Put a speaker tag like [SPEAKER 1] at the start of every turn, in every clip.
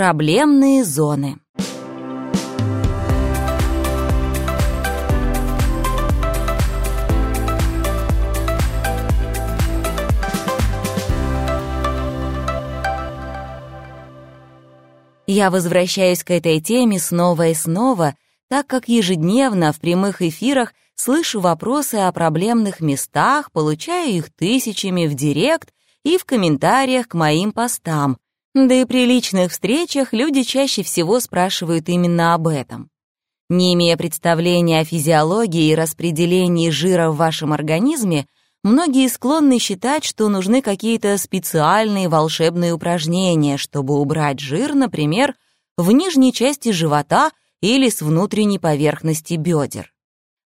[SPEAKER 1] Проблемные зоны. Я возвращаюсь к этой теме снова и снова, так как ежедневно в прямых эфирах слышу вопросы о проблемных местах, получаю их тысячами в директ и в комментариях к моим постам. Да и при личных встречах люди чаще всего спрашивают именно об этом. Не имея представления о физиологии и распределении жира в вашем организме, многие склонны считать, что нужны какие-то специальные волшебные упражнения, чтобы убрать жир, например, в нижней части живота или с внутренней поверхности бедер.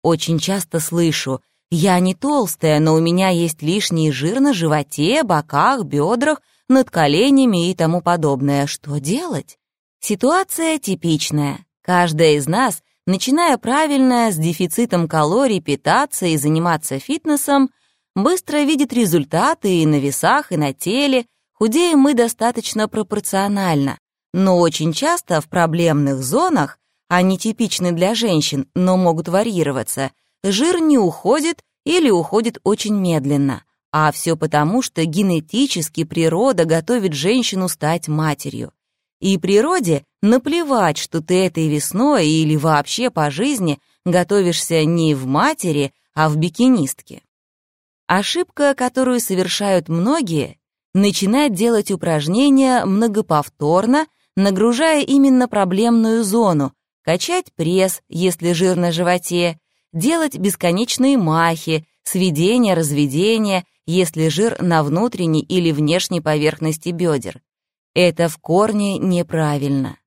[SPEAKER 1] Очень часто слышу «я не толстая, но у меня есть лишний жир на животе, боках, бедрах, над коленями и тому подобное. Что делать?» Ситуация типичная. Каждая из нас, начиная правильно с дефицитом калорий питаться и заниматься фитнесом, быстро видит результаты и на весах, и на теле, худеем мы достаточно пропорционально, но очень часто в проблемных зонах они типичны для женщин, но могут варьироваться. Жир не уходит или уходит очень медленно. А все потому, что генетически природа готовит женщину стать матерью. И природе наплевать, что ты этой весной или вообще по жизни готовишься не в матери, а в бикинистке. Ошибка, которую совершают многие, начинать делать упражнения многоповторно, нагружая именно проблемную зону, качать пресс, если жир на животе, делать бесконечные махи, сведения, разведения, если жир на внутренней или внешней поверхности бедер. Это в корне неправильно.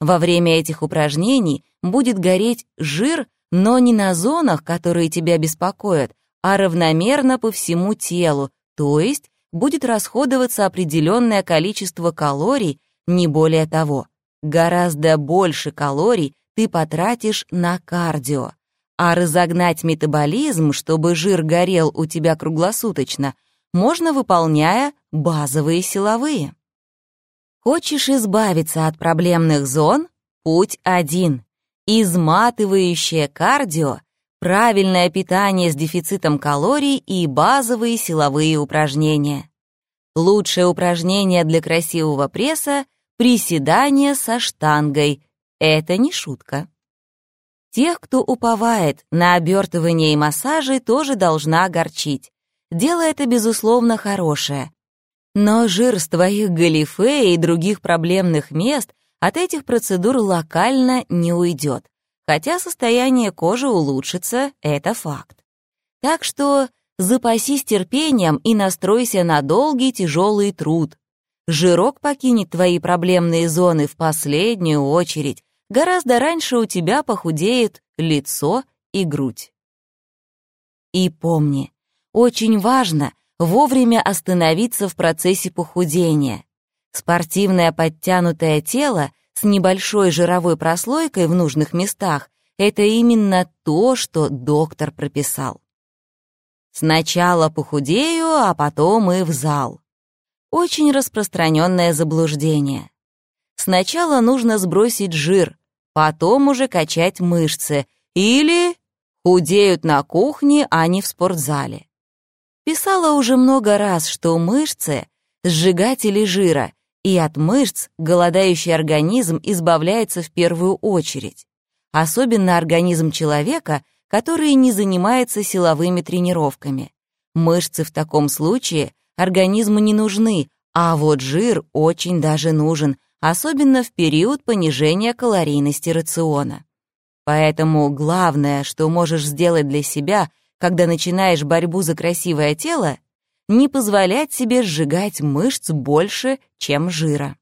[SPEAKER 1] Во время этих упражнений будет гореть жир, но не на зонах, которые тебя беспокоят, а равномерно по всему телу, то есть будет расходоваться определенное количество калорий, не более того гораздо больше калорий ты потратишь на кардио. А разогнать метаболизм, чтобы жир горел у тебя круглосуточно, можно, выполняя базовые силовые. Хочешь избавиться от проблемных зон? Путь один. Изматывающее кардио, правильное питание с дефицитом калорий и базовые силовые упражнения. Лучшее упражнение для красивого пресса Приседания со штангой — это не шутка. Тех, кто уповает на обертывание и массажи, тоже должна огорчить. Дело это, безусловно, хорошее. Но жир с твоих галифе и других проблемных мест от этих процедур локально не уйдет. Хотя состояние кожи улучшится, это факт. Так что запасись терпением и настройся на долгий тяжелый труд, Жирок покинет твои проблемные зоны в последнюю очередь. Гораздо раньше у тебя похудеет лицо и грудь. И помни, очень важно вовремя остановиться в процессе похудения. Спортивное подтянутое тело с небольшой жировой прослойкой в нужных местах — это именно то, что доктор прописал. Сначала похудею, а потом и в зал. Очень распространенное заблуждение. Сначала нужно сбросить жир, потом уже качать мышцы или худеют на кухне, а не в спортзале. Писала уже много раз, что мышцы — сжигатели жира, и от мышц голодающий организм избавляется в первую очередь. Особенно организм человека, который не занимается силовыми тренировками. Мышцы в таком случае организму не нужны, а вот жир очень даже нужен, особенно в период понижения калорийности рациона. Поэтому главное, что можешь сделать для себя, когда начинаешь борьбу за красивое тело, не позволять себе сжигать мышц больше, чем жира.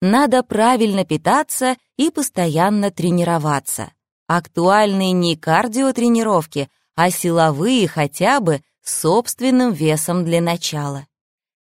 [SPEAKER 1] Надо правильно питаться и постоянно тренироваться. Актуальны не кардиотренировки, а силовые хотя бы собственным весом для начала.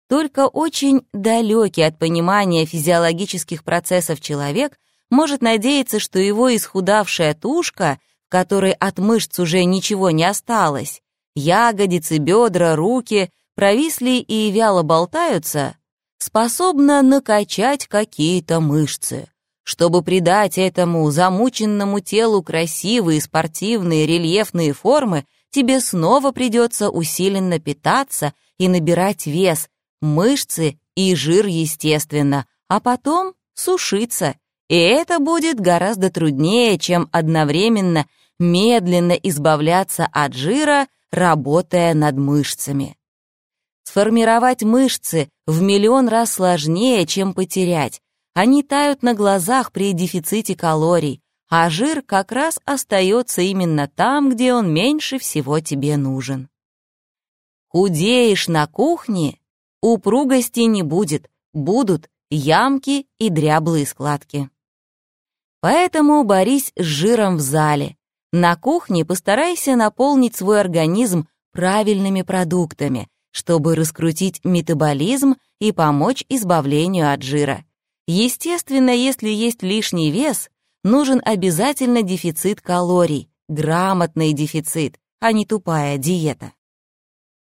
[SPEAKER 1] Только очень далекий от понимания физиологических процессов человек может надеяться, что его исхудавшая тушка, в которой от мышц уже ничего не осталось, ягодицы, бедра, руки провисли и вяло болтаются, способна накачать какие-то мышцы. Чтобы придать этому замученному телу красивые спортивные рельефные формы, тебе снова придется усиленно питаться и набирать вес, мышцы и жир, естественно, а потом сушиться. И это будет гораздо труднее, чем одновременно медленно избавляться от жира, работая над мышцами. Сформировать мышцы в миллион раз сложнее, чем потерять. Они тают на глазах при дефиците калорий, а жир как раз остается именно там, где он меньше всего тебе нужен. Худеешь на кухне, упругости не будет, будут ямки и дряблые складки. Поэтому борись с жиром в зале. На кухне постарайся наполнить свой организм правильными продуктами, чтобы раскрутить метаболизм и помочь избавлению от жира. Естественно, если есть лишний вес, нужен обязательно дефицит калорий, грамотный дефицит, а не тупая диета.